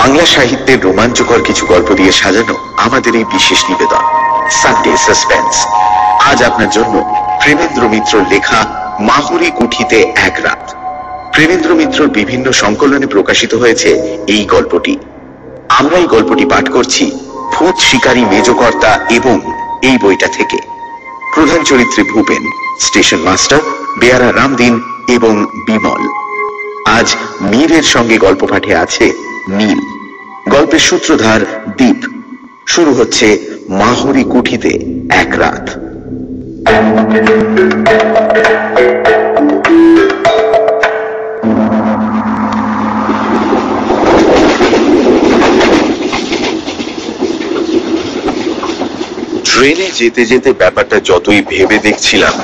বাংলা সাহিত্যের রোমাঞ্চকর কিছু গল্প দিয়ে সাজানো আমাদের এই বিশেষ নিবেদন সানডে সাসপেন্স আজ আপনার জন্য প্রেমেন্দ্র মিত্র লেখা মাহুরি কুঠিতে এক রাত। প্রেমেন্দ্র মিত্রর বিভিন্ন সংকলনে প্রকাশিত হয়েছে এই গল্পটি। আমরা এই গল্পটি পাঠ করছি ভূত শিকারী মেজকর্তা এবং এই বইটা থেকে। প্রধান চরিত্রে ভূপেন, স্টেশন মাস্টার, বেয়ারা রামদিন এবং বিমল। আজ মীরের সঙ্গে গল্প পাঠে আছে নীল। গল্পের সূত্রধার দ্বীপ শুরু হচ্ছে মাহুরি কুঠিতে এক রাত। ট্রেনে যেতে যেতে ব্যাপারটা যতই ভেবে দেখছিলাম,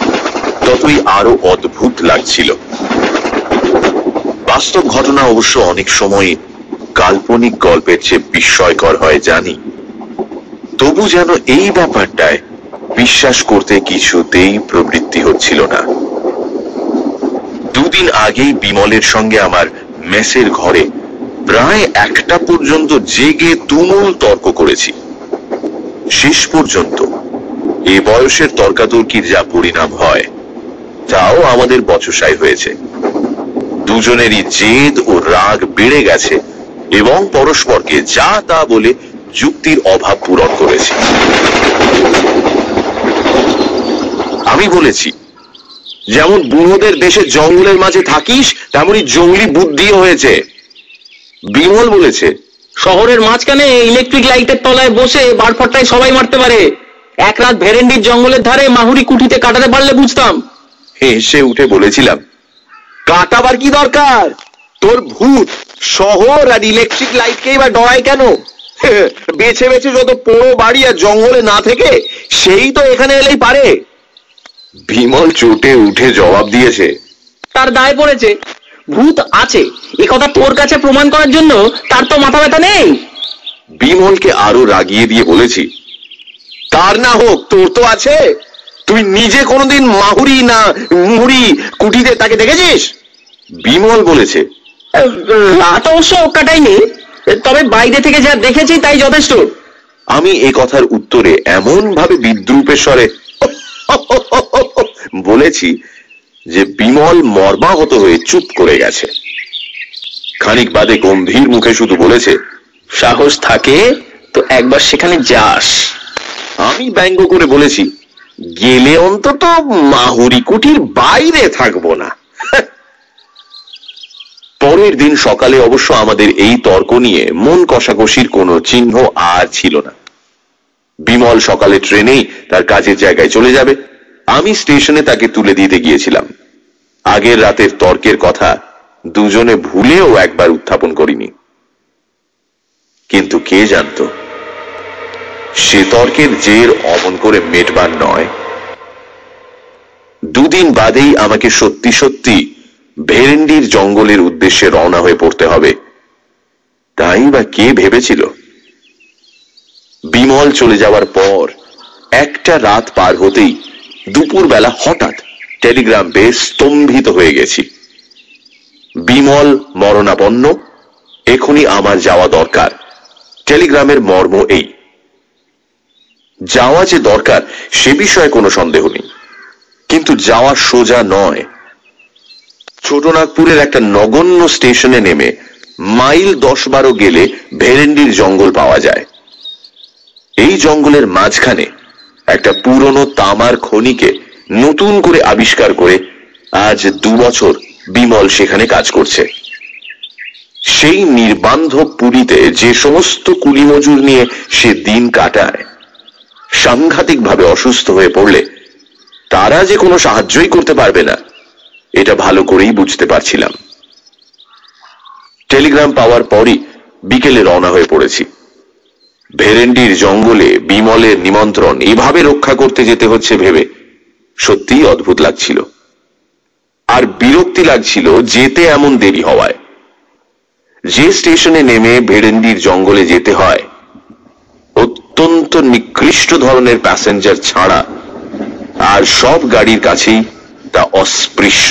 ততই আরও অদ্ভুত লাগছিল। বাস্তব ঘটনা অবশ্য অনেক সময় কাল্পনিক গল্পের চেয়ে বিস্ময়কর হয় জানি। তবু যেন এই ব্যাপারটায় বিশ্বাস করতে কিছুতেই প্রবৃত্তি হচ্ছিল না। দুদিন আগেই বিমলের সঙ্গে আমার মেসের ঘরে প্রায় একটা পর্যন্ত জেগে তুমুল তর্ক করেছি। শেষ পর্যন্ত এ বয়সের তর্কাতর্কির যা পরিণাম হয়, তাও আমাদের বচসাই হয়েছে। দুজনেরই জেদ ও রাগ বেড়ে গেছে। এবং পরস্পরকে যা তা বলে যুক্তির অভাব পূরণ করেছি। আমি বলেছি যেমন বুড়োদের দেশে জঙ্গলের মাঝে থাকিস তেমনি জঙ্গলি বুদ্ধিও হয়েছে। বিমল বলেছে শহরের মাঝখানে ইলেকট্রিক লাইটের তলায় বসে বারফট্টায় সবাই মারতে পারে। এক রাত ভেরেন্ডির জঙ্গলের ধারে মাহুরি কুঠিতে কাটাতে পারলে বুঝতাম। হেসে উঠে বলেছিলাম কাটাবার কি দরকার? তোর ভূত শহর আর ইলেকট্রিক লাইটকেই বা ডরায় কেন? বেছে বেছে যত পোড়ো বাড়ি আর জঙ্গলে না থেকে সেই তো এখানে এলেই পারে। বিমল চোটে উঠে জবাব দিয়েছে তার দায় পড়েছে। ভূত আছে। এ কথা তোর কাছে প্রমাণ করার জন্য তার তো মাথা ব্যথা নেই। বিমলকে আরও রাগিয়ে দিয়ে বলেছি তার না হোক তোর তো আছে। তুই নিজে কোনোদিন মাহুরি না মুহুরি কুটিতে তাকে দেখেছিস? বিমল বলেছে রাত অবশ্য কাটাইনি তবে বাইরে থেকে যা দেখেছি তাই যথেষ্ট। আমি এ কথার উত্তরে এমন ভাবে বিদ্রুপের স্বরে বলেছি যে বিমল মর্মাহত হয়ে চুপ করে গেছে। খানিক বাদে গম্ভীর মুখে শুধু বলেছে সাহস থাকে তো একবার সেখানে যাস। আমি ব্যঙ্গ করে বলেছি গেলে অন্তত মাহুরি কুটির বাইরে থাকব না। পরের দিন সকালে অবশ্য আমাদের এই তর্ক নিয়ে মন কষাকষির কোনো চিহ্ন আর ছিল না। বিমল সকালে ট্রেনেই তার কাজের জায়গায় চলে যাবে। আমি স্টেশনে তাকে তুলে দিতে গিয়েছিলাম। আগের রাতের তর্কের কথা দুজনে ভুলেও একবার উত্থাপন করিনি। কিন্তু কে জানত? সে তর্কের জের অমন করে মেটবার নয়। দুদিন বাদেই আমাকে সত্যি সত্যি ভেরেন্ডির জঙ্গলের উদ্দেশ্যে রওনা হয়ে পড়তে হবে। তাই বা কে ভেবেছিল? বিমল চলে যাওয়ার পর একটা রাত পার হতেই দুপুরবেলা হঠাৎ টেলিগ্রাম পেয়ে স্তম্ভিত হয়ে গেছি। বিমল মরণাপন্ন, এখনই আমার যাওয়া দরকার। টেলিগ্রামের মর্ম এই। যাওয়া যে দরকার সে বিষয়ে কোনো সন্দেহ নেই। কিন্তু যাওয়া সোজা নয়। ছোটনাগপুরের একটা নগণ্য স্টেশনে নেমে মাইল দশ বারো গেলে ভেরেন্ডির জঙ্গল পাওয়া যায়। এই জঙ্গলের মাঝখানে একটা পুরনো তামার খনিকে নতুন করে আবিষ্কার করে আজ দু বছর বিমল সেখানে কাজ করছে। সেই নির্বান্ধব পুরীতে যে সমস্ত কুলি মজুর নিয়ে সে দিন কাটায়, সাংঘাতিকভাবে অসুস্থ হয়ে পড়লে তারা যে কোনো সাহায্যই করতে পারবে না। এটা ভালো করেই বুঝতে পারছিলাম। টেলিগ্রাম পাওয়ার পরই বিকেলে রওনা হয়ে পড়েছি। ভেরেন্ডির জঙ্গলে বিমলের নিমন্ত্রণ, এভাবে রক্ষা করতে যেতে হচ্ছে ভেবে সত্যিই অদ্ভুত লাগছিল। আর বিরক্তি লাগছিল যেতে এমন দেরি হওয়ায়। যে স্টেশনে নেমে ভেরেন্ডির জঙ্গলে যেতে হয়, অত্যন্ত নিকৃষ্ট ধরনের প্যাসেঞ্জার ছাড়া আর সব গাড়ির কাছেই তা অস্পৃশ্য।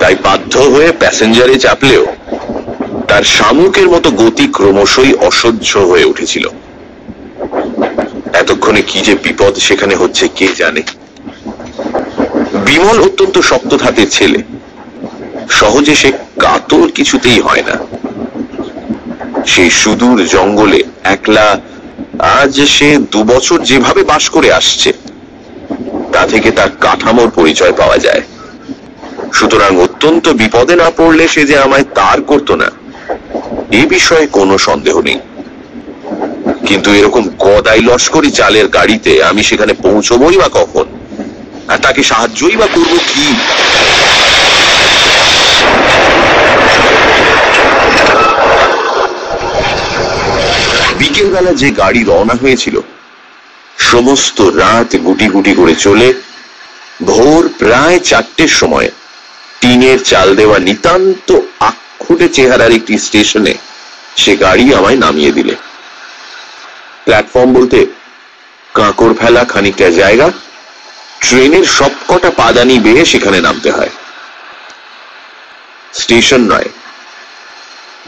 তাই বাধ্য হয়ে প্যাসেঞ্জারে চাপলেও তার শামুকের মতো গতি ক্রমশই অসহ্য হয়ে উঠেছিল। এতক্ষণে কি যে বিপদ সেখানে হচ্ছে, কে জানে? বিমল অত্যন্ত শক্ত ধাতের ছেলে। সহজে সে কাতর কিছুতেই হয় না। সেই সুদূর জঙ্গলে একলা আজ সে দুবছর যেভাবে বাস করে আসছে, তা থেকে তার কাঠামোর পরিচয় পাওয়া যায়। সুতরাং অত্যন্ত বিপদে না পড়লে সে যে আমায় তার করতো না, এ বিষয়ে কোনো সন্দেহ নেই। কিন্তু এরকম গদাই লস্করি চালের গাড়িতে আমি সেখানে পৌঁছবই বা কখন? আর তাকে সাহায্যই বা করব কি? বিকেলবেলা যে গাড়ি রওনা হয়েছিল, সমস্ত রাত গুটি গুটি করে চলে ভোর প্রায় চারটের সময় টিনের চাল দেওয়া নিতান্ত আক্ষুটে চেহারার একটি স্টেশনে সে গাড়ি আমায় নামিয়ে দিলে। প্ল্যাটফর্ম বলতে কাঁকড় ফেলা খানিকটা জায়গা, ট্রেনের সবকটা পাদানি বেয়ে সেখানে নামতে হয়। স্টেশন নয়,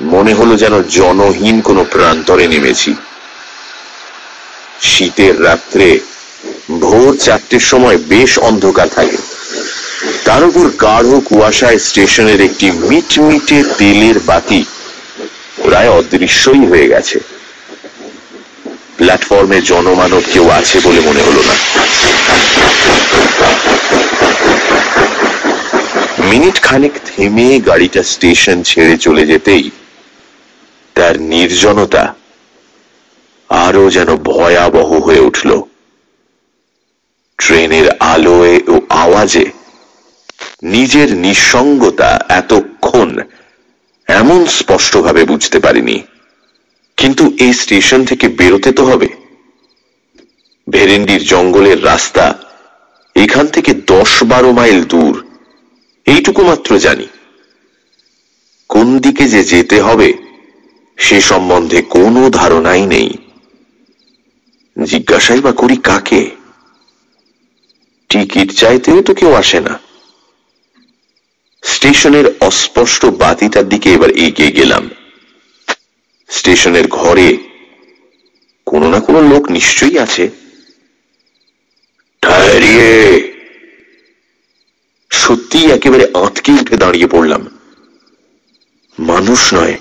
মনে হলো যেন জনহীন কোনো প্রান্তরে নেমেছি। শীতের রাত্রে ভোর চারটের সময় বেশ অন্ধকার থাকে। তার উপর গাঢ় কুয়াশায় স্টেশনের একটি মিটমিটে তেলের বাতি প্রায় অদৃশ্যই হয়ে গেছে। প্ল্যাটফর্মে জনমানব কেউ আছে বলে মনে হলো না। মিনিট খানেক থেমে গাড়িটা স্টেশন ছেড়ে চলে যেতেই তার নির্জনতা আরও যেন ভয়াবহ হয়ে উঠল। ট্রেনের আলোয় ও আওয়াজে নিজের নিঃসঙ্গতা এতক্ষণ এমন স্পষ্টভাবে বুঝতে পারিনি। কিন্তু এই স্টেশন থেকে বেরোতে তো হবে। ভেরেন্ডির জঙ্গলের রাস্তা এখান থেকে দশ বারো মাইল দূর, এইটুকু মাত্র জানি। কোন দিকে যে যেতে হবে, সে সম্বন্ধে কোনো ধারণাই নেই। জিজ্ঞাসাই বা করি কাকে? টিকিট চাইতেও তো কেউ আসে না। স্টেশনের অস্পষ্ট বাতিটার দিকে এবার এগিয়ে গেলাম। স্টেশনের ঘরে কোনো না কোনো লোক নিশ্চয়ই আছে। ঠাহরিয়ে সত্যি একেবারে আঁতকে উঠে দাঁড়িয়ে পড়লাম। মানুষ নয়,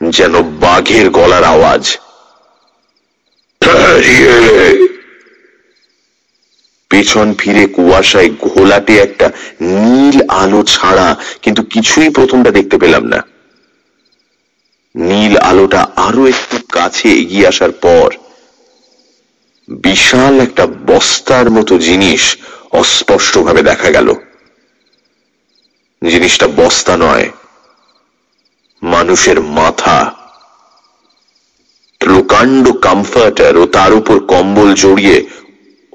যেন বাঘের গলার আওয়াজ। পেছন ফিরে কুয়াশায় ঘোলাটে একটা নীল আলো ছাড়া কিন্তু কিছুই প্রথমটা দেখতে পেলাম না। নীল আলোটা আরও একটু কাছে এগিয়ে আসার পর বিশাল একটা বস্তার মতো জিনিস অস্পষ্টভাবে দেখা গেল। জিনিসটা বস্তা নয়, মানুষের মাথা। প্রকাণ্ড কমফর্টার ও তার উপর কম্বল জড়িয়ে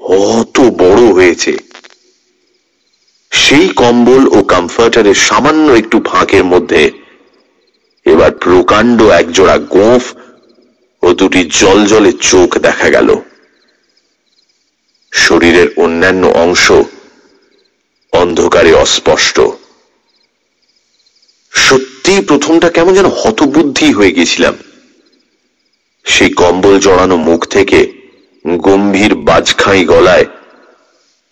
অত বড় হয়েছে। সেই কম্বল ও কমফার্টারের সামান্য একটু ফাঁকের মধ্যে এবার প্রকাণ্ড একজোড়া গোঁফ ও দুটি জল জলে চোখ দেখা গেল। শরীরের অন্যান্য অংশ অন্ধকারে অস্পষ্ট। সত্যি প্রথমটা কেমন যেন হতবুদ্ধি হয়ে গেছিলাম। সেই কম্বল জড়ানো মুখ থেকে গম্ভীর বাজখাই গলায়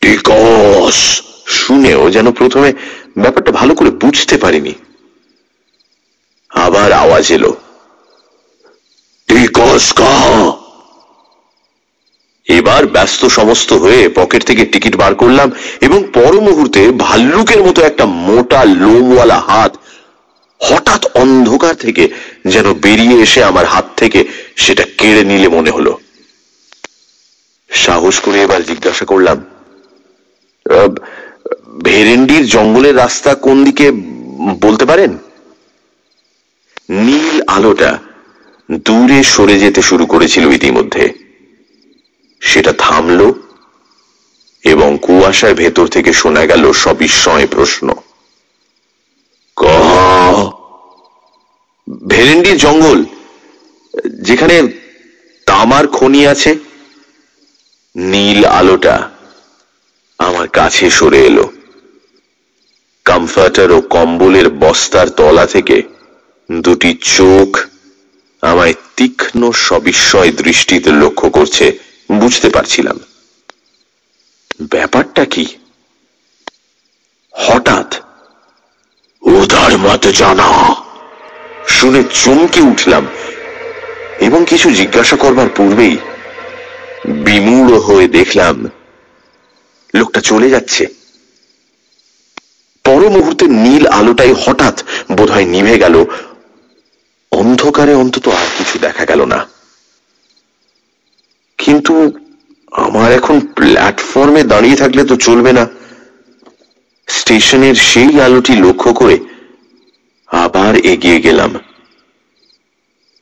টিকস শুনেও যেন প্রথমে ব্যাপারটা ভালো করে বুঝতে পারিনি। আবার আওয়াজ এলো টিকস এবার ব্যস্ত সমস্ত হয়ে পকেট থেকে টিকিট বার করলাম এবং পর মুহূর্তে ভাল্লুকের মতো একটা মোটা লোমওয়ালা হাত হঠাৎ অন্ধকার থেকে যেন বেরিয়ে এসে আমার হাত থেকে সেটা কেড়ে নিলে মনে হলো। সাহস করে এবার জিজ্ঞাসা করলাম ভেরেন্ডির জঙ্গলের রাস্তা কোন দিকে বলতে পারেন? নীল আলোটা দূরে সরে যেতে শুরু করেছিল ইতিমধ্যে। সেটা থামল এবং কুয়াশার ভেতর থেকে শোনা গেল সবিস্ময় প্রশ্ন ভেরেন্ডির জঙ্গল যেখানে তামার খনি আছে? নীল আলোটা আমার কাছে সরে এলো। কমফার্টার ও কম্বলের বস্তার তলা থেকে দুটি চোখ আমায় তীক্ষ্ণ সবিস্ময় দৃষ্টিতে লক্ষ্য করছে, বুঝতে পারছিলাম। ব্যাপারটা কি? হঠাৎ উদার মত জানা। শুনে চমকে উঠলাম এবং কিছু জিজ্ঞাসা করবার পূর্বেই বিমূঢ় হয়ে দেখলাম লোকটা চলে যাচ্ছে। পর মুহূর্তে নীল আলোটাই হঠাৎ বোধহয় নিভে গেল। অন্ধকারে অন্তত আর কিছু দেখা গেল না। কিন্তু আমার এখন প্ল্যাটফর্মে দাঁড়িয়ে থাকলে তো চলবে না। স্টেশনের সেই আলোটি লক্ষ্য করে আবার এগিয়ে গেলাম।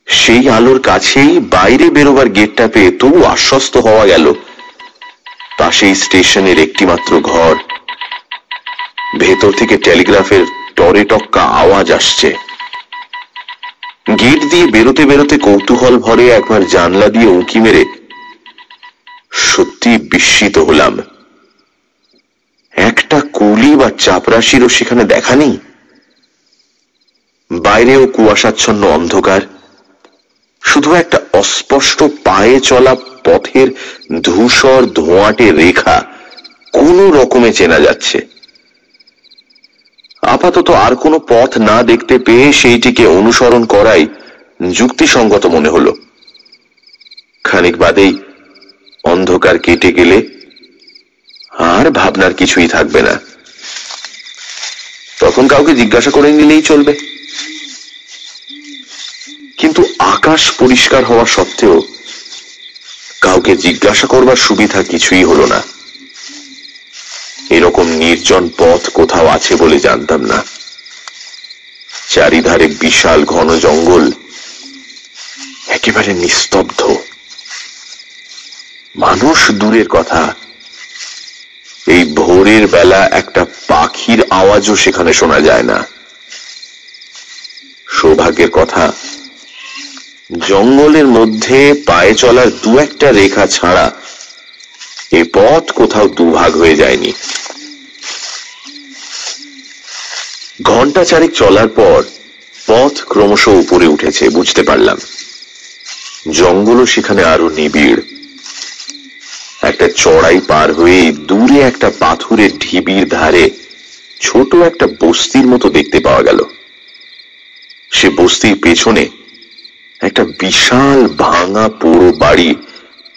সেই আলোর কাছেই বাইরে বেরোবার গেটটা পেয়ে তবু আশ্বস্ত হওয়া গেল। পাশেই স্টেশনের একটিমাত্র ঘর। ভেতর থেকে টেলিগ্রাফের টরে টক্কা আওয়াজ আসছে। গেট দিয়ে বেরোতে বেরোতে কৌতূহল ভরে একবার জানলা দিয়ে উঁকি মেরে সত্যি বিস্মিত হলাম। একটা কুলি বা চাপরাশিরও সেখানে দেখা নেই। বাইরেও কুয়াশাচ্ছন্ন অন্ধকার। শুধু একটা অস্পষ্ট পায়ে চলা পথের ধূসর ধোঁয়াটে রেখা কোন রকমে চেনা যাচ্ছে। আপাতত আর কোনো পথ না দেখতে পেয়ে সেইটিকে অনুসরণ করাই যুক্তিসঙ্গত মনে হলো। খানিক বাদেই অন্ধকার কেটে গেলে আর ভাবনার কিছুই থাকবে না। তখন কাউকে জিজ্ঞাসা করে নিলেই চলবে। কিন্তু আকাশ পরিষ্কার হওয়া সত্ত্বেও কাউকে জিজ্ঞাসা করবার সুবিধা কিছুই হলো না। এরকম নির্জন পথ কোথাও আছে বলে জানতাম না। চারিধারে বিশাল ঘন জঙ্গল একেবারে নিস্তব্ধ। মানুষ দূরের কথা। এই ভোরের বেলা একটা পাখির আওয়াজও সেখানে শোনা যায় না। সৌভাগ্যের কথা জঙ্গলের মধ্যে পায়ে চলার দু একটা রেখা ছাড়া এ পথ কোথাও দুভাগ হয়ে যায়নি। ঘণ্টা চারেক চলার পর পথ ক্রমশ উপরে উঠেছে, বুঝতে পারলাম। জঙ্গলও সেখানে আরও নিবিড়। একটা চড়াই পার হয়ে দূরে একটা পাথুরের ঢিবির ধারে ছোট একটা বস্তির মতো দেখতে পাওয়া গেল। সে বস্তির পেছনে একটা বিশাল ভাঙা পোড়ো বাড়ি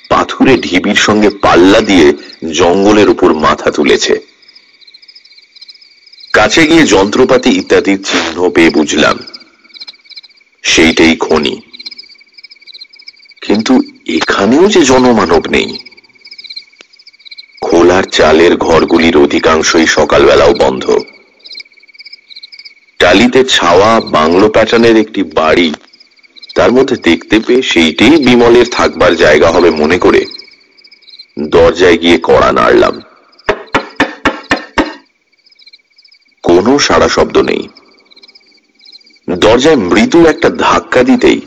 পাথুরে ঢিবির সঙ্গে পাল্লা দিয়ে জঙ্গলের উপর মাথা তুলেছে। কাছে গিয়ে যন্ত্রপাতি ইত্যাদির চিহ্ন পেয়ে বুঝলাম, সেইটাই খনি। কিন্তু এখানেও যে জনমানব নেই। খোলার চালের ঘরগুলির অধিকাংশই সকালবেলাও বন্ধ। টালিতে ছাওয়া বাংলো প্যাটার্নের একটি বাড়ি তার মধ্যে দেখতে পেয়ে সেইটাই বিমলের থাকবার জায়গা হবে মনে করে। দরজায় গিয়ে কড়া নাড়লাম। কোনো সাড়া শব্দ নেই। দরজায় মৃদু একটা ধাক্কা দিতেই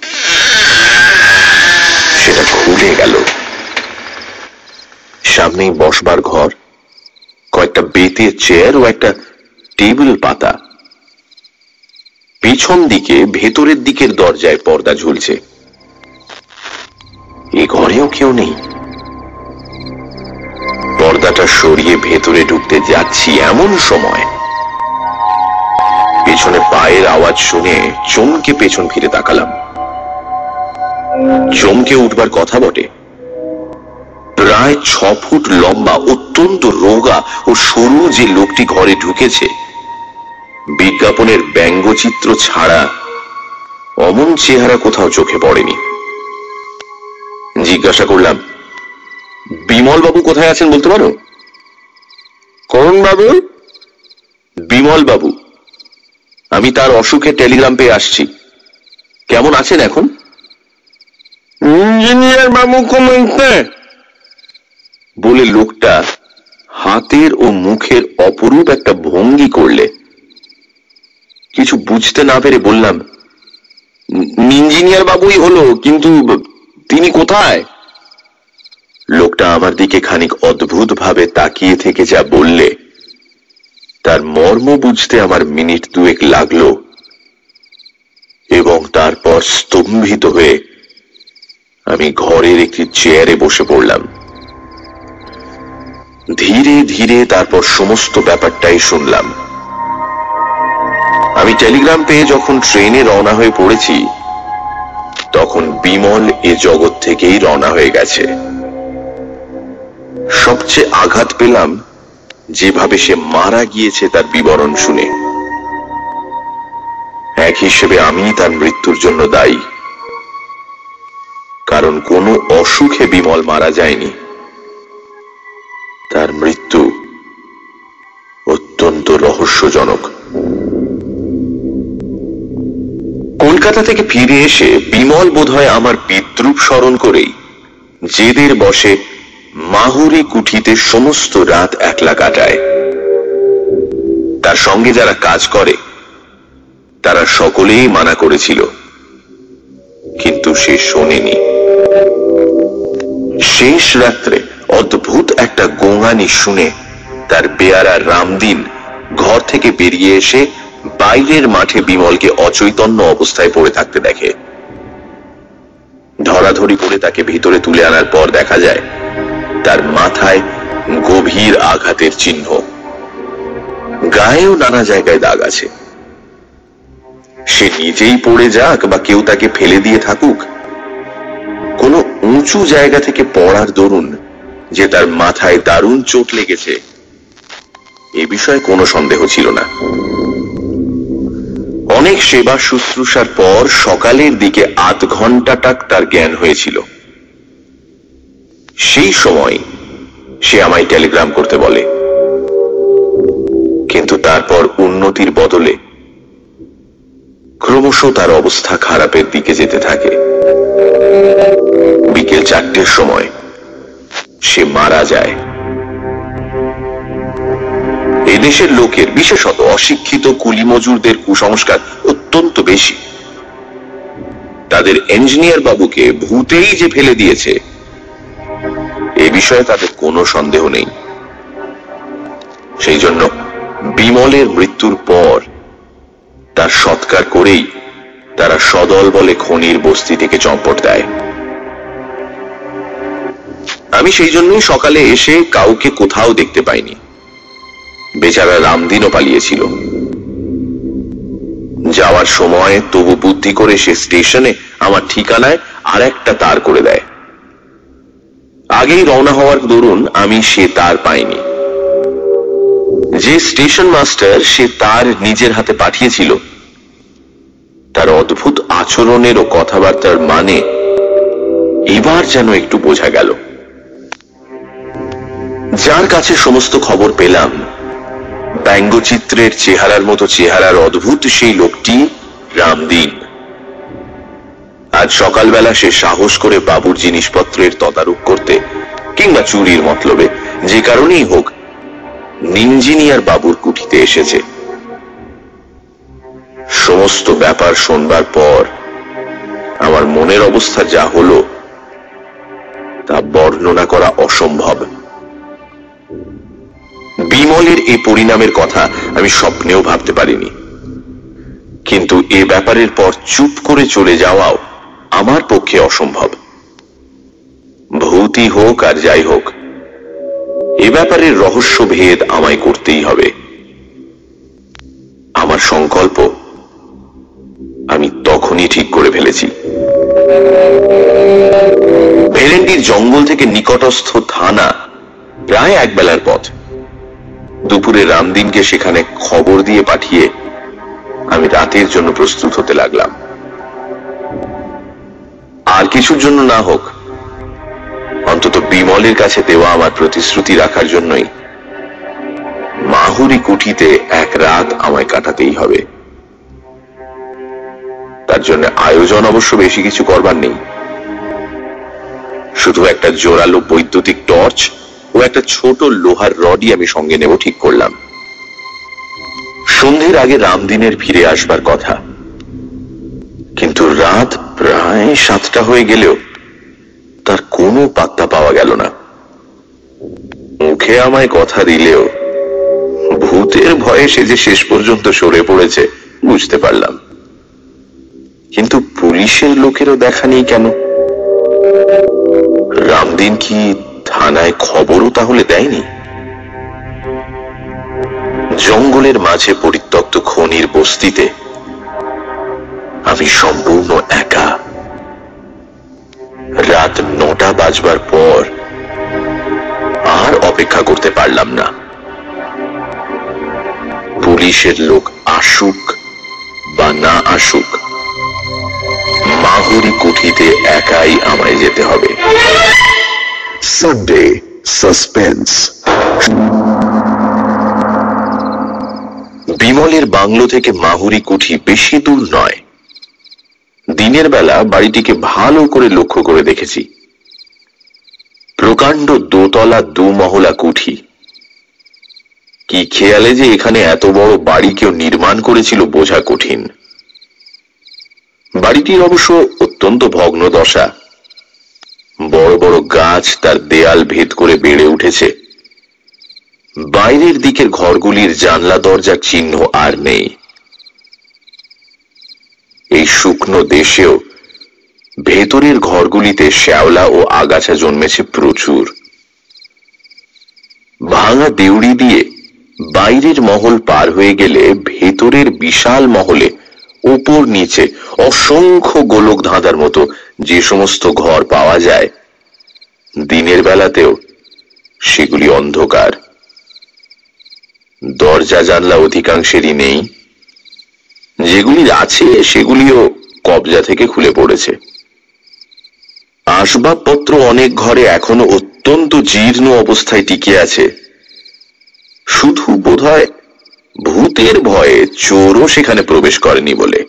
সেটা খুলে গেল। সামনেই বসবার ঘর, কয়েকটা বেতের চেয়ার ও একটা টেবিল পাতা। পেছন দিকে, ভেতরের দিকের দরজায় পর্দা ঝুলছে। এ ঘরেও কেউ নেই। পর্দাটা সরিয়ে ভেতরে ঢুকতে যাচ্ছি এমন সময়। পেছনে পায়ের আওয়াজ শুনে চমকে পেছন ফিরে তাকালাম। চমকে উঠবার কথা বটে। প্রায় ছ ফুট লম্বা, অত্যন্ত রোগা ও সরু যে লোকটি ঘরে ঢুকেছে বিজ্ঞাপনের ব্যঙ্গচিত্র ছাড়া অমন চেহারা কোথাও চোখে পড়েনি। জিজ্ঞাসা করলাম বিমল বাবু কোথায় আছেন বলতে পারো? করণ বাবু বিমল বাবু আমি তার অসুখের টেলিগ্রাম পেয়ে আসছি। কেমন আছেন এখন? ইঞ্জিনিয়ার বাবু কমেন্টে বলে লোকটা হাতের ও মুখের অপরূপ একটা ভঙ্গি করলে কিছু বুঝতে না পেরে বললাম, ইঞ্জিনিয়ার বাবুই হলো, কিন্তু তিনি কোথায়? লোকটা আমার দিকে খানিক অদ্ভুত ভাবে তাকিয়ে থেকে যা বললে, তার মর্ম বুঝতে আমার মিনিট দুয়েক লাগল এবং তারপর স্তম্ভিত হয়ে আমি ঘরের একটি চেয়ারে বসে পড়লাম। ধীরে ধীরে তারপর সমস্ত ব্যাপারটাই শুনলাম। আমি টেলিগ্রাম পেয়ে যখন ট্রেনে রওনা হয়ে পড়েছি, তখন বিমল এ জগৎ থেকেই রওনা হয়ে গেছে। সবচেয়ে আঘাত পেলাম যেভাবে সে মারা গিয়েছে তার বিবরণ শুনে। এক হিসেবে আমি তার মৃত্যুর জন্য দায়ী। কারণ কোনো অসুখে বিমল মারা যায়নি। তার মৃত্যু অত্যন্ত রহস্যজনক। কলকাতা থেকে ফিরে এসে বিমল বোধহয় আমার বিদ্রুপ স্মরণ করেই জেদের বসে মাহুরি কুঠিতে সমস্ত রাত একলা কাটায়। তার সঙ্গে যারা কাজ করে, তারা সকলেই মানা করেছিল, কিন্তু সে শোনেনি। শেষ রাত্রে অদ্ভুত একটা গোঙানি শুনে তার বেয়ারা রামদিন ঘর থেকে বেরিয়ে এসে বাইরের মাঠে বিমলকে অচৈতন্য অবস্থায় পড়ে থাকতে দেখে। ধরাধরি করে তাকে ভিতরে তুলে আনার পর দেখা যায়, তার মাথায় গভীর আঘাতের চিহ্ন। গায়েও নানা জায়গায় দাগ আছে। সে নিজেই পড়ে যাক বা কেউ তাকে ফেলে দিয়ে থাকুক। কোন উঁচু জায়গা থেকে পড়ার দরুন যে তার মাথায় দারুণ চোট লেগেছে, এ বিষয়ে কোনো সন্দেহ ছিল না। অনেক সেবা শুশ্রূষার পর সকালের দিকে আধ ঘন্টাটাক তার জ্ঞান হয়েছিল। সেই সময় সে আমায় টেলিগ্রাম করতে বলে। কিন্তু তারপর উন্নতির বদলে ক্রমশ তার অবস্থা খারাপের দিকে যেতে থাকে। বিকেল চারটের সময় সে মারা যায়। এদেশের লোকের, বিশেষত অশিক্ষিত কুলি মজুরদের কুসংস্কার অত্যন্ত বেশি। তাদের ইঞ্জিনিয়ার বাবুকে ভূতেই যে ফেলে দিয়েছে, এ বিষয়ে তাদের কোনো সন্দেহ নেই। সেই জন্য বিমলের মৃত্যুর পর তার সৎকার করেই তারা সদল বলে খনির বস্তি থেকে চম্পট দেয়। আমি সেই জন্যই সকালে এসে কাউকে কোথাও দেখতে পাইনি। বেচারা রামদিনও পালিয়েছিল। যাওয়ার সময় তবু বুদ্ধি করে সে স্টেশনে আমার ঠিকানায় আর একটা তার করে দেয়। আগেই রওনা হওয়ার দরুন আমি সে তার পাইনি। যে স্টেশন মাস্টার সে তার নিজের হাতে পাঠিয়েছিল, তার অদ্ভুত আচরণের ও কথাবার্তার মানে এবার যেন একটু বোঝা গেল। যার কাছে সমস্ত খবর পেলাম ব্যঙ্গচিত্রের চেহারার মতো চেহারার অদ্ভুত সেই লোকটি রামদিন আজ সকালবেলা সে সাহস করে বাবুর জিনিসপত্রের তদারক করতে কিংবা চুরির মতলবে, যে কারণেই হোক, ইঞ্জিনিয়ার বাবুর কুঠিতে এসেছে। সমস্ত ব্যাপার শোনবার পর আমার মনের অবস্থা যা হলো, তা বর্ণনা করা অসম্ভব। বিমলের এই পরিণামের কথা আমি স্বপ্নেও ভাবতে পারিনি। কিন্তু এ ব্যাপারের পর চুপ করে চলে যাওয়াও আমার পক্ষে অসম্ভব। ভূতি হোক আর যাই হোক, এ ব্যাপারের রহস্য ভেদ আমায় করতেই হবে। আমার সংকল্প আমি তখনই ঠিক করে ফেলেছি। ভেলেন্ডির জঙ্গল থেকে নিকটস্থ থানা প্রায় এক বেলার পথ। দুপুরে রামদিনকে সেখানে খবর দিয়ে পাঠিয়ে আমি রাতের জন্য প্রস্তুত হতে লাগলাম। আর কিছুর জন্য না হোক, অন্তত বিমলের কাছে দেওয়া আমার প্রতিশ্রুতি রাখার জন্যই মাহুরি কুঠিতে এক রাত আমায় কাটাতেই হবে। তার জন্য আয়োজন অবশ্য বেশি কিছু করবার নেই। শুধু একটা জোরালো বৈদ্যুতিক টর্চ ও একটা ছোট লোহার রডই আমি সঙ্গে নেব, ঠিক করলাম। সন্ধ্যের আগে রামদিনের ফিরে আসবার কথা। কিন্তু রাত প্রায় সাতটা হয়ে গেলেও তার কোনো পাত্তা পাওয়া গেল না। মুখে আমায় কথা দিলেও ভূতের ভয়ে সে যে শেষ পর্যন্ত সরে পড়েছে, বুঝতে পারলাম। কিন্তু পুলিশের লোকেরও দেখা নেই কেন? রামদিন কি থানায় খবরও তাহলে দেয়নি? জঙ্গলের মাঝে পরিত্যক্ত খনির বস্তিতে আমি সম্পূর্ণ একা। রাত নটা বাজবার পর আর অপেক্ষা করতে পারলাম না। পুলিশের লোক আসুক বা না আসুক, মাহুরি কুঠিতে একাই আমায় যেতে হবে। সানডে সাসপেন্স বিমলের বাংলো থেকে মাহুরি কুঠি বেশি দূর নয়। দিনের বেলা বাড়িটিকে ভালো করে লক্ষ্য করে দেখেছি। প্রকাণ্ড দোতলা দুমহলা কুঠি। কি খেয়ালে যে এখানে এত বড় বাড়ি কেউ নির্মাণ করেছিল বোঝা কঠিন। বাড়িটির অবশ্য অত্যন্ত ভগ্ন দশা বড় বড় গাছ তার দেয়াল ভেদ করে বেড়ে উঠেছে। বাইরের দিকের ঘরগুলির জানলা দরজার চিহ্ন আর নেই। এই শুকনো দেশেও ভেতরের ঘরগুলিতে শ্যাওলা ও আগাছা জন্মেছে প্রচুর। ভাঙা দেউড়ি দিয়ে বাইরের মহল পার হয়ে গেলে ভেতরের বিশাল মহলে উপর নিচে অসংখ্য গোলক ধাঁধার মতো যে সমস্ত ঘর পাওয়া যায়, দিনের বেলাতেও সেগুলি অন্ধকার। দরজা জানলা অধিকাংশেরই নেই। যেগুলি আছে, সেগুলিও কবজা থেকে খুলে পড়েছে। আসবাবপত্র অনেক ঘরে এখনও অত্যন্ত জীর্ণ অবস্থায় টিকে আছে। শুধু বোধহয় ভূতের ভয়ে চোরও সেখানে প্রবেশ করেনি বলে।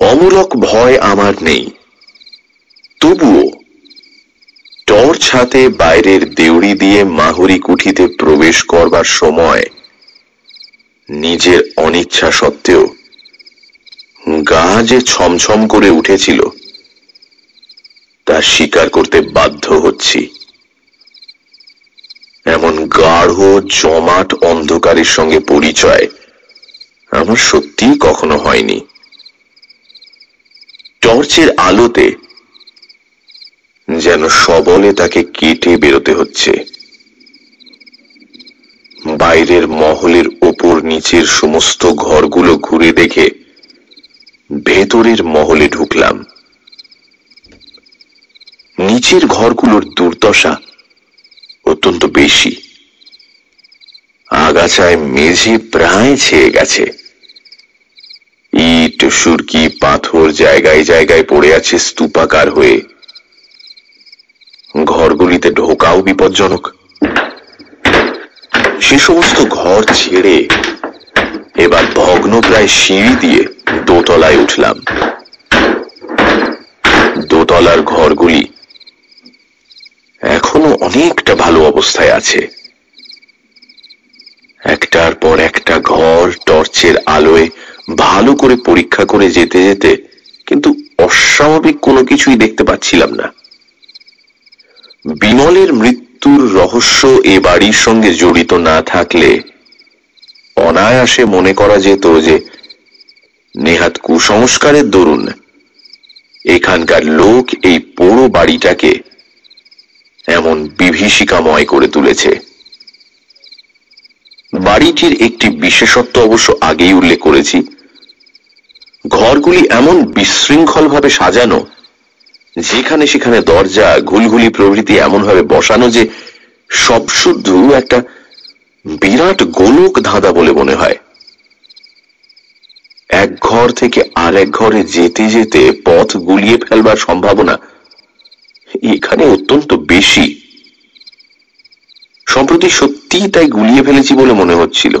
অমূলক ভয় আমার নেই। তবুও টর্চ হাতে বাইরের দেউড়ি দিয়ে মাহুরি কুঠিতে প্রবেশ করবার সময় নিজের অনিচ্ছা সত্ত্বেও গা যে ছমছম করে উঠেছিল, তা স্বীকার করতে বাধ্য হচ্ছি। এমন গাঢ়, জমাট অন্ধকারের সঙ্গে পরিচয় আমার সত্যিই কখনো হয়নি। টর্চের আলোতে যেন সবলে তাকে কেটে বেরোতে হচ্ছে। বাইরের মহলের ওপর নিচের সমস্ত ঘরগুলো ঘুরে দেখে ভেতরের মহলে ঢুকলাম। নিচের ঘরগুলোর দুর্দশা অত্যন্ত বেশি। আগাছায় মেঝে প্রায় ছেয়ে গেছে। ইট, সুরকি, পাথর জায়গায় জায়গায় পড়ে আছে স্তূপাকার হয়ে। ঘরগুলিতে ঢোকাও বিপজ্জনক। সে সমস্ত ঘর ছেড়ে এবার ভগ্ন প্রায় সিঁড়ি দিয়ে দোতলায় উঠলাম। দোতলার ঘরগুলি এখনও অনেকটা ভালো অবস্থায় আছে। একটার পর একটা ঘর টর্চের আলোয় ভালো করে পরীক্ষা করে যেতে যেতে কিন্তু অস্বাভাবিক কোনো কিছুই দেখতে পাচ্ছিলাম না। বিমলের মৃত্যুর রহস্য এ বাড়ির সঙ্গে জড়িত না থাকলে অনায়াসে মনে করা যেত যে নেহাত কুসংস্কারের দরুন এখানকার লোক এই পুরো বাড়িটাকে এমন বিভীষিকাময় করে তুলেছে। বাড়িটির একটি বিশেষত্ব অবশ্য আগেই উল্লেখ করেছি। ঘরগুলি এমন বিশৃঙ্খল ভাবে সাজানো, যেখানে সেখানে দরজা ঘুলঘুলি প্রভৃতি এমন ভাবে বসানো যে সব শুদ্ধ একটা বিরাট গোলক ধাঁধা বলে মনে হয়। এক ঘর থেকে আরেক ঘরে যেতে যেতে পথ গুলিয়ে ফেলবার সম্ভাবনা এখানে অত্যন্ত বেশি। সম্প্রতি সত্যিই তাই গুলিয়ে ফেলেছি বলে মনে হচ্ছিল।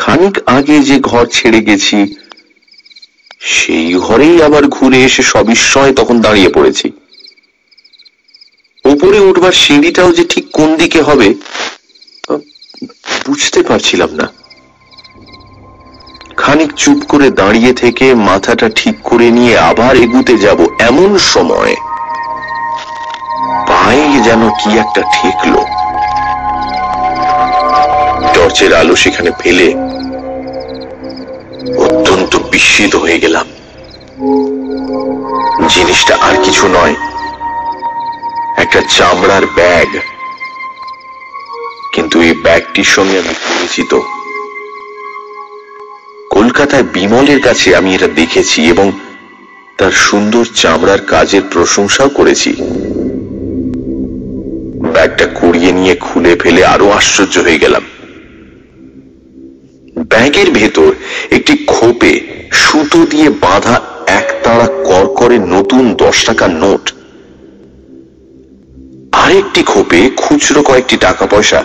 খানিক আগে যে ঘর ছেড়ে গেছি, সেই ঘরেই আবার ঘুরে এসে সবিস্ময় তখন দাঁড়িয়ে পড়েছি। উপরে উঠবার সিঁড়িটাও যে ঠিক কোন দিকে হবে বুঝতে পারছিলাম না। খানিক চুপ করে দাঁড়িয়ে থেকে মাথাটা ঠিক করে নিয়ে আবার এগুতে যাব এমন সময়। পায়ে যেন কি একটা ঠেকলো। টর্চের আলো সেখানে ফেলে অত্যন্ত বিস্মিত হয়ে গেলাম। জিনিসটা আর কিছু নয়, একটা চামড়ার ব্যাগ। কিন্তু এই ব্যাগটির সঙ্গে আমি পরিচিত। কলকাতায় বিমলের কাছে আমি এটা দেখেছি এবং তার সুন্দর চামড়ার কাজের প্রশংসাও করেছি। ব্যাগটা কুড়িয়ে নিয়ে খুলে ফেলে আরও আশ্চর্য হয়ে গেলাম। ব্যাগের ভেতর একটি খোপে সুতো দিয়ে বাঁধা একতাড়া করকরে নতুন দশ টাকার নোট। আরেকটি খোপে খুচরো কয়েকটি টাকা পয়সা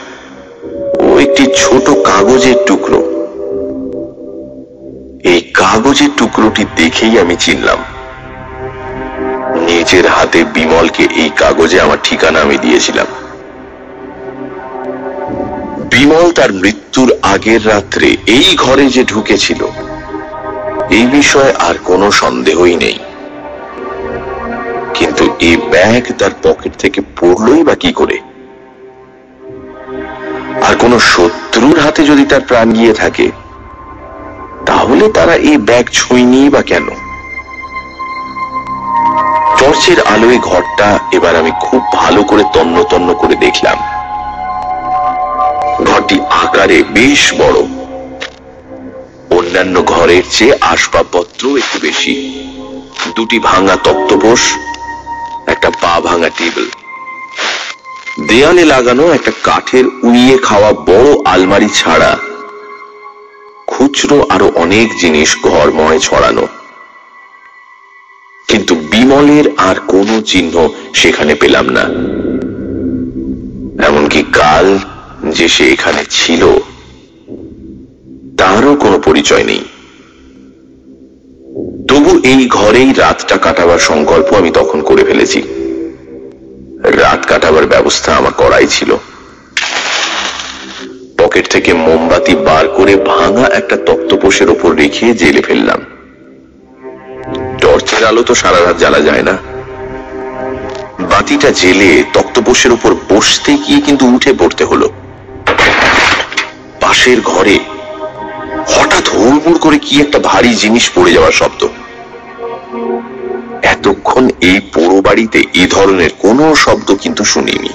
ও একটি ছোট কাগজের টুকরো। এই কাগজের টুকরোটি দেখেই আমি চিনলাম। নিজের হাতে বিমলকে এই কাগজে আমার ঠিকানা আমি দিয়েছিলাম। বিমল তার মৃত্যুর আগের রাত্রে এই ঘরে যে ঢুকেছিল, এই বিষয়ে আর কোনো সন্দেহই নেই। কিন্তু এই ব্যাগ তার পকেট থেকে পড়লই বা কি করে? আর কোন শত্রুর হাতে যদি তার প্রাণ গিয়ে থাকে, তাহলে তারা এই ব্যাগ ছুঁয়নি বা কেন? টর্চের আলোয় ঘরটা এবার আমি খুব ভালো করে তন্ন তন্ন করে দেখলাম। ঘরটি আকারে বেশ বড়। অন্যান্য ঘরের চেয়ে আসবাবপত্র একটু বেশি। দুটি ভাঙা তক্তপোষ, একটা পা ভাঙা টেবিল। দেয়ালে লাগানো একটা কাঠের উইয়ে খাওয়া বড় আলমারি ছাড়া খুচরো আরও অনেক জিনিস ঘরময় ছড়ানো। কিন্তু বিমলের আর কোনো চিহ্ন সেখানে পেলাম না। এমনকি কাল যে সে এখানে ছিল, তারও কোনো পরিচয় নেই। তবু এই ঘরেই রাতটা কাটাবার সংকল্প আমি তখন করে ফেলেছি। রাত কাটাবার ব্যবস্থা আমার করাই ছিল। পকেট থেকে মোমবাতি বার করে ভাঙা একটা তক্তপোষের ওপর রেখে জেলে ফেললাম। টর্চের আলো তো সারা রাত জ্বালা যায় না। বাতিটা জেলে তক্তপোষের উপর বসতে গিয়ে কিন্তু উঠে পড়তে হলো। পাশের ঘরে হঠাৎ হুড়মুড় করে কি একটা ভারী জিনিস পড়ে যাওয়ার শব্দ। এতক্ষণ এই পোড়ো বাড়িতে এ ধরনের কোনো শব্দ কিন্তু শুনিনি।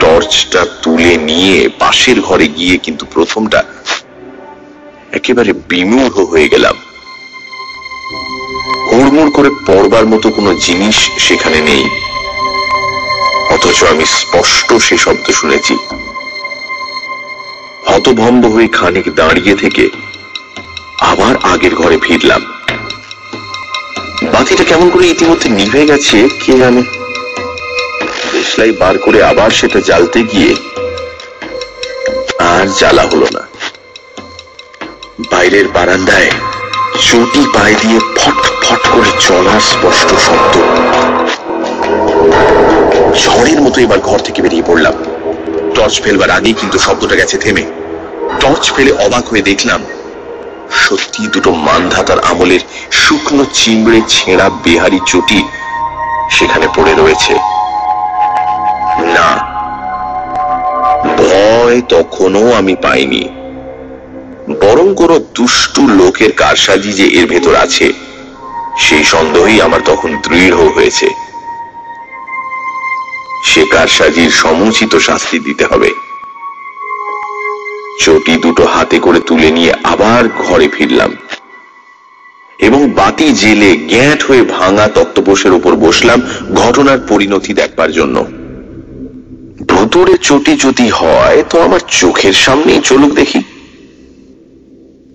টর্চটা তুলে নিয়ে পাশের ঘরে গিয়ে কিন্তু প্রথমটা একেবারে বিমূঢ় হয়ে গেলাম। হুড়মুড় করে পড়বার মতো কোনো জিনিস সেখানে নেই। অথচ আমি স্পষ্ট সে শব্দ শুনেছি। হতভম্ব হয়ে খানিক দাঁড়িয়ে থেকে আবার আগের ঘরে ফিরলাম। বাতিটা কেমন করে ইতিমধ্যে নিভে গেছে, কে জানে? দেশলাই বার করে আবার সেটা জ্বালতে গিয়ে আর জ্বালা হলো না। বাইরের বারান্দায় চটি পায়ে দিয়ে ফট ফট করে চলার স্পষ্ট শব্দ। ঝড়ের মতো এবার ঘর থেকে বেরিয়ে পড়লাম। টর্চ ফেলবার আগেই কিন্তু শব্দটা গেছে থেমে। টর্চ ফেলে অবাক হয়ে দেখলাম, সত্যি দুটো মানধাতার আমলের শুকনো চিমড়ে ছেঁড়া বেহারি চটি সেখানে পড়ে রয়েছে। না, ভয় তখনও আমি পাইনি। বরং কোন দুষ্টু লোকের কারসাজি যে এর ভেতর আছে, সেই সন্দেহই আমার তখন দৃঢ় হয়েছে। সে কারসাজির সমুচিত শাস্তি দিতে হবে। চটি দুটো হাতে করে তুলে নিয়ে আবার ঘরে ফিরলাম। এবং বাতি জেলে গ্যাঁট হয়ে ভাঙা তক্তপোষের উপর বসলাম ঘটনার পরিণতি দেখবার জন্য। ভুতুড়ে চটি যদি হয়, তো আমার চোখের সামনেই চলুক দেখি।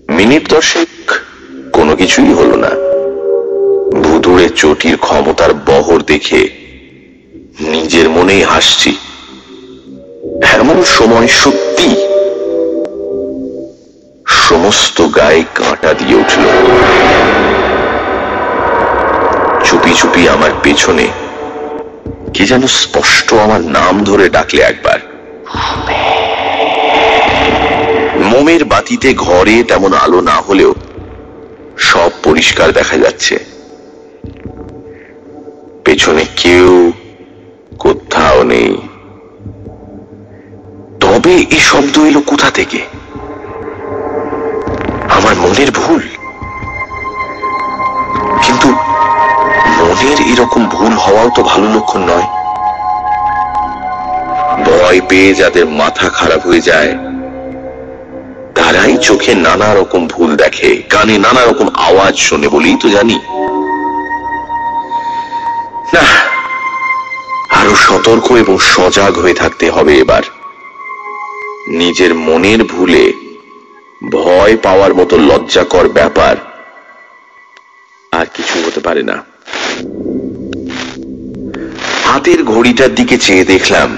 মিনিট দশেক কোনো কিছুই হলো না। ভুতুড়ে চটির ক্ষমতার বহর দেখে নিজের মনেই হাসছি। এমন সময় সত্যি সমস্ত গায়ে কাঁটা দিয়ে উঠল। চুপি চুপি আমার পেছনে কে যেন স্পষ্ট আমার নাম ধরে ডাকলে একবার। মোমের বাতিতে ঘরে তেমন আলো না হলেও সব পরিষ্কার দেখা যাচ্ছে। পেছনে কেউ কোথাও নেই। তবে এই শব্দ এলো কোথা থেকে? আমার মনের ভুল। কিন্তু মনের এরকম ভুল হওয়াও তো ভালো লক্ষণ নয়। ভয় পেয়ে যাদের মাথা খারাপ হয়ে যায়, তারাই চোখে নানা রকম ভুল দেখে, কানে নানা রকম আওয়াজ শোনে বলেই তো জানি। না, আরও সতর্ক এবং সজাগ হয়ে থাকতে হবে এবার। নিজের মনের ভুলে ভয় পাওয়ার মতো লজ্জাকর ব্যাপার। আর কিছু হতে পারে না। হাতের ঘড়িটার দিকে চেয়ে দেখলাম,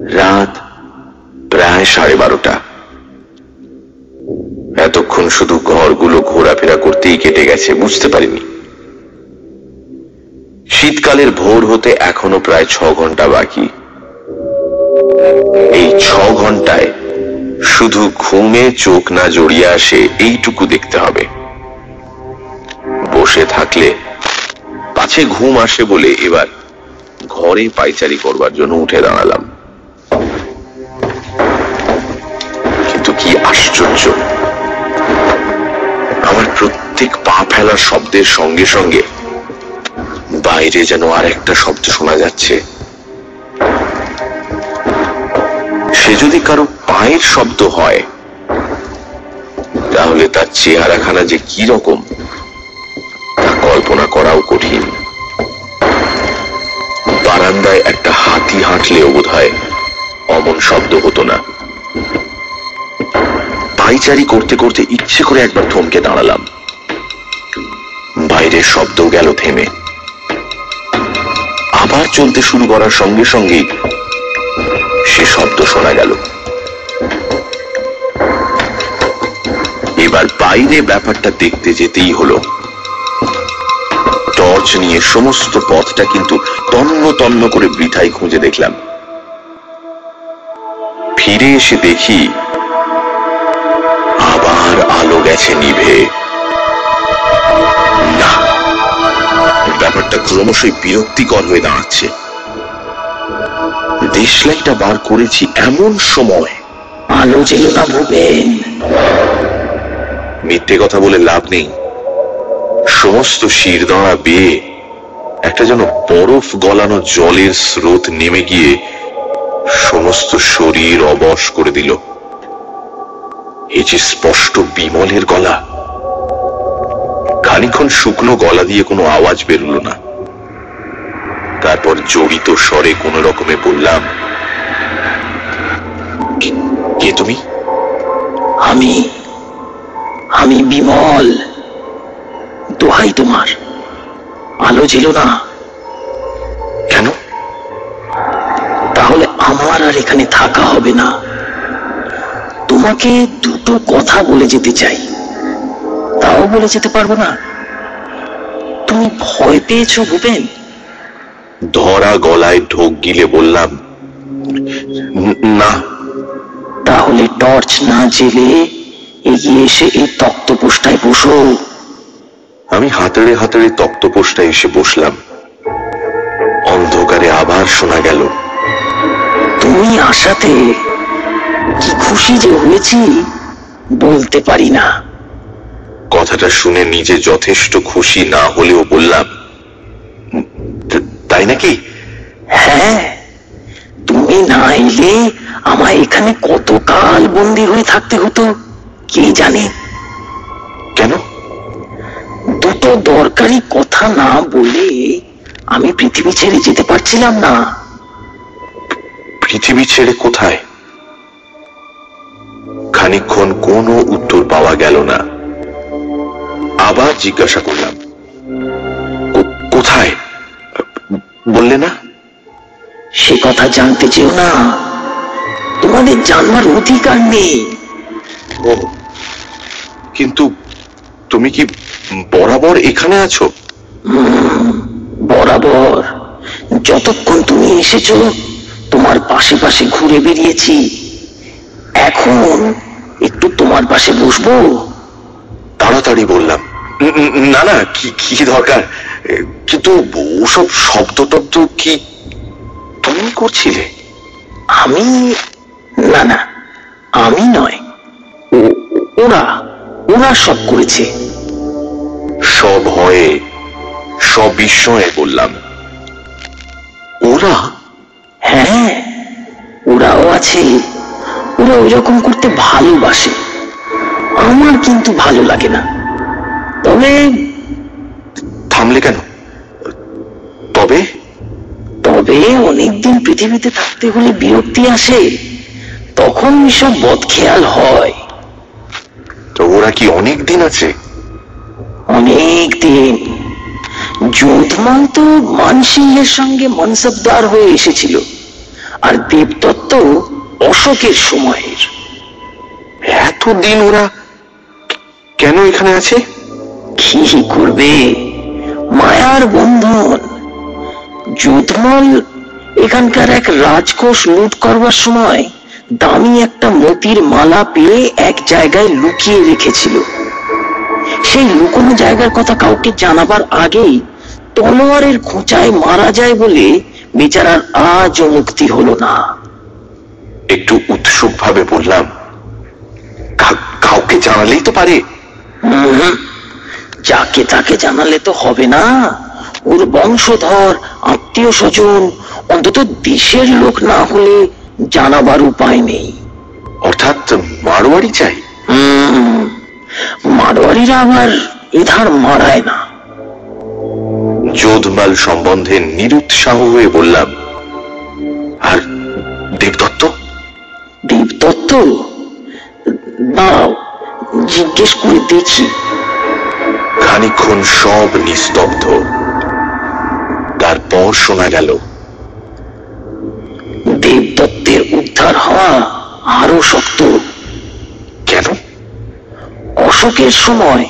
রাত প্রায় সাড়ে বারোটা। এতক্ষণ শুধু ঘরগুলো ঘোরাফেরা করতেই কেটে গেছে, বুঝতে পারিনি। শীতকালের ভোর হতে এখনও প্রায় ছ ঘণ্টা বাকি। এই ছ ঘন্টায় শুধু ঘুমে চোখ না জড়িয়ে আসে, এইটুকু দেখতে হবে। বসে থাকলে পাছে ঘুম আসে বলে এবার ঘরে পাইচারি করবার জন্য উঠে দাঁড়ালাম। কিন্তু কি আশ্চর্য! আমার প্রত্যেক পা ফেলার শব্দের সঙ্গে সঙ্গে বাইরে যেন আর একটা শব্দ শোনা যাচ্ছে। সে যদি কারও পায়ের শব্দ হয়, তাহলে তার চেহারাখানা যে কি রকম, তা কল্পনা করাও কঠিন। বারান্দায় একটা হাতি হাঁটলেও বোধ হয় অমন শব্দ হতো না। পাইচারি করতে করতে ইচ্ছে করে একবার থমকে দাঁড়ালাম। বাইরের শব্দ গেল থেমে। আবার চলতে শুরু করার সঙ্গে সঙ্গেই সে শব্দ শোনা গেল। এবার বাইরে ব্যাপারটা দেখতে যেতেই হলো। টর্চ নিয়ে সমস্ত পথটা কিন্তু তন্ন তন্ন করে বৃথাই খুঁজে দেখলাম। ফিরে এসে দেখি আবার আলো গেছে নিভে। ব্যাপারটা ক্রমশই বিরক্তিকর হয়ে দাঁড়াচ্ছে। দেশলাইটা বার করেছি এমন সময়। আলো ছিল না ভূপেন মিথ্যে কথা বলে লাভ নেই। সমস্ত শিরদাঁড়া বেয়ে একটা যেন বরফ গলানো জলের স্রোত নেমে গিয়ে সমস্ত শরীর অবশ করে দিল। এ যে স্পষ্ট বিমলের গলা। খানিক্ষণ শুকনো গলা দিয়ে কোনো আওয়াজ বেরুলো না। তারপর জড়িত স্বরে কোন রকমে বললাম "কে- তুমি? আমি আমি বিমল। দোহাই তোমার। আলো ছিল না। কেন? তাহলে আমার আর এখানে থাকা হবে না। তোমাকে দুটো কথা বলে যেতে চাই। তাও বলে যেতে পারব না। তুমি ভয় পেয়েছ ভূপেন? ধরা গলায় ঢোক গিলে বললাম না তাহলে টর্চ না জেলে এগিয়ে এসে এই তক্তপোষটায় বসো। আমি হাতড়ে হাতড়ে তক্তপোষটা এসে বসলাম। অন্ধকারে আবার শোনা গেল। তুমি আসাতে কি খুশি যে হয়েছি বলতে পারি না। কথাটা শুনে নিজে যথেষ্ট খুশি না হলেও বললাম "তা- তাই নাকি? হ্যাঁ তুমি না এলে আমায় এখানে কতকাল বন্দি হয়ে থাকতে হতো কে জানে? কেন? দুটো দরকারি কথা না বলে আমি পৃথিবী ছেড়ে যেতে পারছিলাম না। পৃথিবী ছেড়ে কোথায়? খানিকক্ষণ কোনো উত্তর পাওয়া গেল না। আবার জিজ্ঞাসা করলাম কোথায়? বললে না? সে কথা জানতে চেও না। তোমাদের জানবার অধিকার নেই। ও কিন্তু তুমি কি বরাবর এখানে আছো? বরাবর। যতক্ষণ তুমি এসেছ তোমার পাশে পাশে ঘুরে বেরিয়েছি। এখন একটু তোমার পাশে বসবো? তাড়াতাড়ি বললাম। "উম, উম, না না কি কি দরকার? কিন্তু ওসব শব্দ টব্দ কি তুমি করছিলে? আমি না না আমি নয়। ওরা ওরা সব করেছে। সব হয়ে সব বিস্ময়ে বললাম। ওরা? হ্যাঁ ওরাও আছে। ওরা ওইরকম করতে ভালোবাসে। আমার কিন্তু ভালো লাগে না। তবে থামলে কেন? তবে? তবে অনেকদিন পৃথিবীতে থাকতে হলে বিরক্তি আসে। তখন সব বদখেয়াল হয়। তো ওরা কি অনেক দিন আছে? অনেক দিন যোধমান তো মানসিংহের সঙ্গে মনসবদার হয়ে এসেছিল। আর দেবদত্ত অশোকের সময়ের। এতদিন ওরা কেন এখানে আছে? কি করবে? মায়ার বন্ধন যোধমল এখানকার এক রাজকোষ লুট করবার সময় দামি একটা মতির মালা পেয়ে এক জায়গায় লুকিয়ে রেখেছিল। সেই লুকোনো জায়গার কথা কাউকে জানাবার আগেই তলোয়ারের খোঁচায় মারা যায় বলে বেচারার আজও মুক্তি হলো না। একটু উৎসুক ভাবে বললাম কাউকে জানালেই তো পারে। যাকে তাকে জানালে তো হবে না। ওর বংশধর আত্মীয় স্বজন অন্তত দেশের লোক না হলে জানাবার উপায় নেই। অর্থাৎ মারোয়ারি চাই। মারোয়ারিরা আবার এধার মারায় না। যোধমাল সম্বন্ধে নিরুৎসাহ হয়ে বললাম আর দেবদত্ত? দেবদত্ত? দাঁড়াও জিজ্ঞেস করে দেখি। খানিক্ষণ সব নিস্তব্ধ। তারপর শোনা গেল দেবদত্তের উদ্ধার হওয়া আরও শক্ত। কেন? অশোকের সময়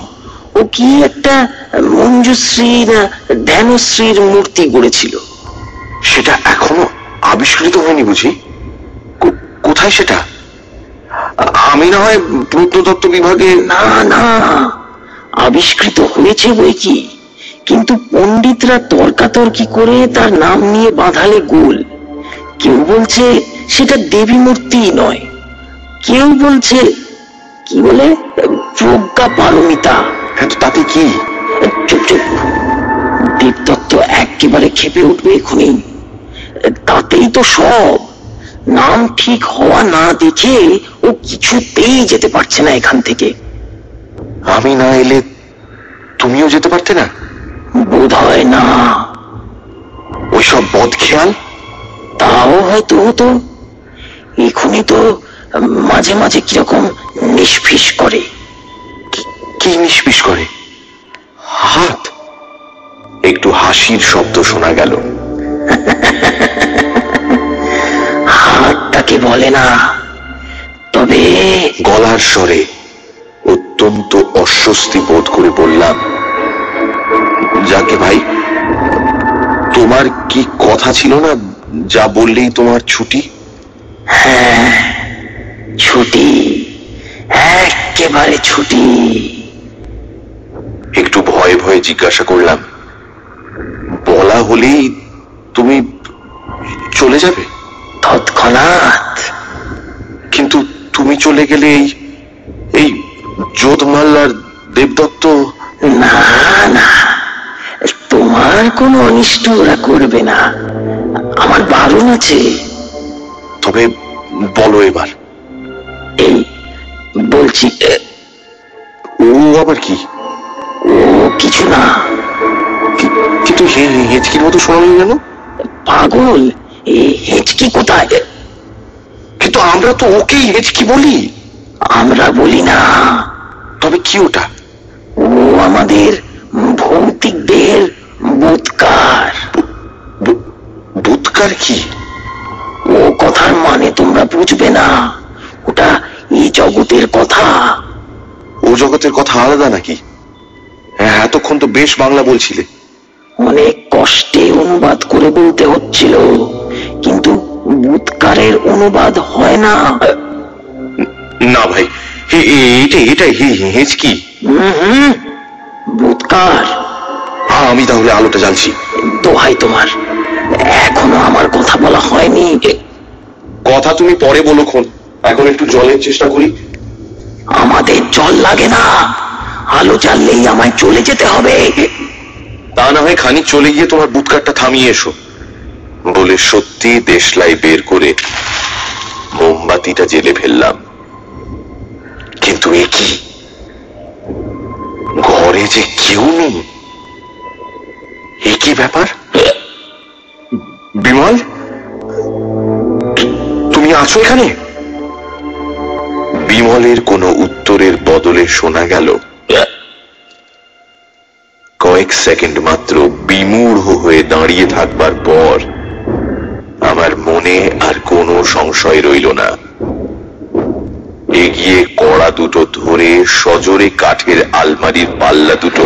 ও কি একটা মঞ্জুশ্রী না ধ্যানশ্রীর মূর্তি গড়েছিল? সেটা এখনও আবিষ্কৃত হয়নি বুঝি। কোথায় সেটা? আমি না হয় প্রত্নতত্ত্ব বিভাগে না না। আবিষ্কৃত হয়েছে বই কি? কিন্তু পণ্ডিতরা তর্কাতর্কি করে তার নাম নিয়ে বাঁধালে গোল। কেউ বলছে সেটা দেবী মূর্তি নয়। কেউ বলছে কি বলে? প্রজ্ঞা পারমিতা। হ্যাঁ তাতে কি? চুপ চুপ। দেবদত্ত একেবারে খেপে উঠবে এখনই। তাতেই তো সব। নাম ঠিক হওয়া না দেখে ও কিছুতেই যেতে পারছে না এখান থেকে। আমি না এলে তুমিও যেতে পারতে না? বোধ হয় না। ওইসব বদ খেয়াল তাও হয়তো হতো। এখনই তো মাঝে মাঝে কীরকম নিষ্ফিস করে। কি নিষ্পিস করে? হাত? একটু হাসির শব্দ শোনা গেল। হাতটাকে বলে না তবে গলার স্বরে। অত্যন্ত অস্বস্তি বোধ করে বললাম যাকে ভাই তোমার কি কথা ছিল না যা বললেই তোমার ছুটি? হ্যাঁ ছুটি একেবারে ছুটি। একটু ভয়ে ভয়ে জিজ্ঞাসা করলাম বলা হলেই তুমি চলে যাবে? তৎক্ষণাৎ। কিন্তু তুমি চলে গেলে এই এই যোধমাল আর দেবদত্ত? না না। তোমার কোনো অনিষ্ট ওরা করবে না। আমার বারণ আছে। তবে বলো এবার। এই বলছি ও আবার কি? ও কিছু না। কিন্তু হেঁচকির মতো শোনালো কেন? পাগল হেঁচকি কোথায়? কিন্তু আমরা তো ওকেই হেঁচকি বলি। আমরা বলি না। তবে কি ওটা? ও আমাদের ভৌতিক দেহের বোধকার বু- বুৎকার কি? ও কথার মানে তোমরা বুঝবে না। ওটা এই জগতের কথা। ও জগতের কথা আলাদা নাকি? হ্যাঁ এতক্ষণ তো বেশ বাংলা বলছিলে। অনেক কষ্টে অনুবাদ করে বলতে হচ্ছিল কিন্তু বুৎকারের অনুবাদ হয় না। না ভাই হে- এ- এটাই এটাই হে- হে- হেঁচকি হুম আমি তাহলে আলোটা জ্বালছি। দোহাই তোমার এখনও আমার কথা বলা হয়নি। কথা তুমি পরে বলো খন এখন একটু জলের চেষ্টা করি। আমাদের জল লাগে না আলো জ্বাললেই আমায় চলে যেতে হবে। তা না হয় খানিক চলে গিয়ে তোমার বুটকারটা থামিয়ে এসো। বলে সত্যি দেশলাই বের করে মোমবাতিটা জেলে ফেললাম। কিন্তু এ কি? ঘরে যে কেউ নেই এ কি ব্যাপার? বিমল? তুমি আছো এখানে? বিমলের কোনো উত্তরের বদলে শোনা গেল। কয়েক সেকেন্ড মাত্র বিমূঢ় হয়ে দাঁড়িয়ে থাকবার পর আমার মনে আর কোনো সংশয় রইল না। এগিয়ে কড়া দুটো ধরে সজোরে কাঠের আলমারির পাল্লা দুটো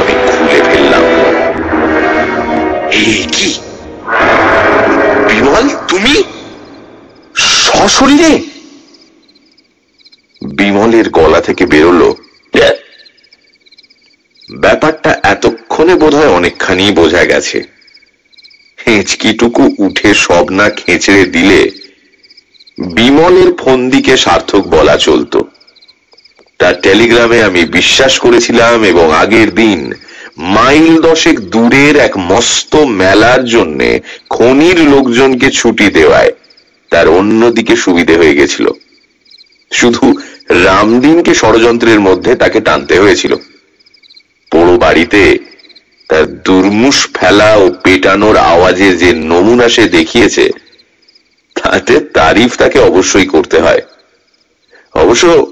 আমি খুলে ফেললাম। কি? বিমল, তুমি? সশরীরে? বিমলের গলা থেকে বেরোলো। ব্যাপারটা এতক্ষণে বোধহয় অনেকখানি বোঝা গেছে। হেঁচকিটুকু উঠে সব না খেঁচড়ে দিলে বিমলের ফন্দিকে সার্থক বলা চলতো। তার টেলিগ্রামে আমি বিশ্বাস করেছিলাম এবং আগের দিন মাইল দশেক দূরের এক মস্ত মেলার জন্যে খনির লোকজনকে ছুটি দেওয়ায় তার অন্যদিকে সুবিধে হয়ে গেছিল। শুধু রামদিনকে ষড়যন্ত্রের মধ্যে তাকে টানতে হয়েছিল। পোড়ো বাড়িতে তার দুর্মুষ ফেলা ও পেটানোর আওয়াজে যে নমুনা সে দেখিয়েছে তারিফ তাকে অবশ্যই করতে হয়। অবশ্য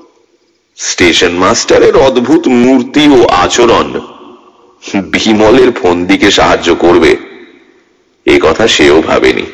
স্টেশন মাস্টারের অদ্ভুত মূর্তি ও আচরণ বিমলের ফন্দিকে সাহায্য করবে, এ কথা সেও ভাবেনি।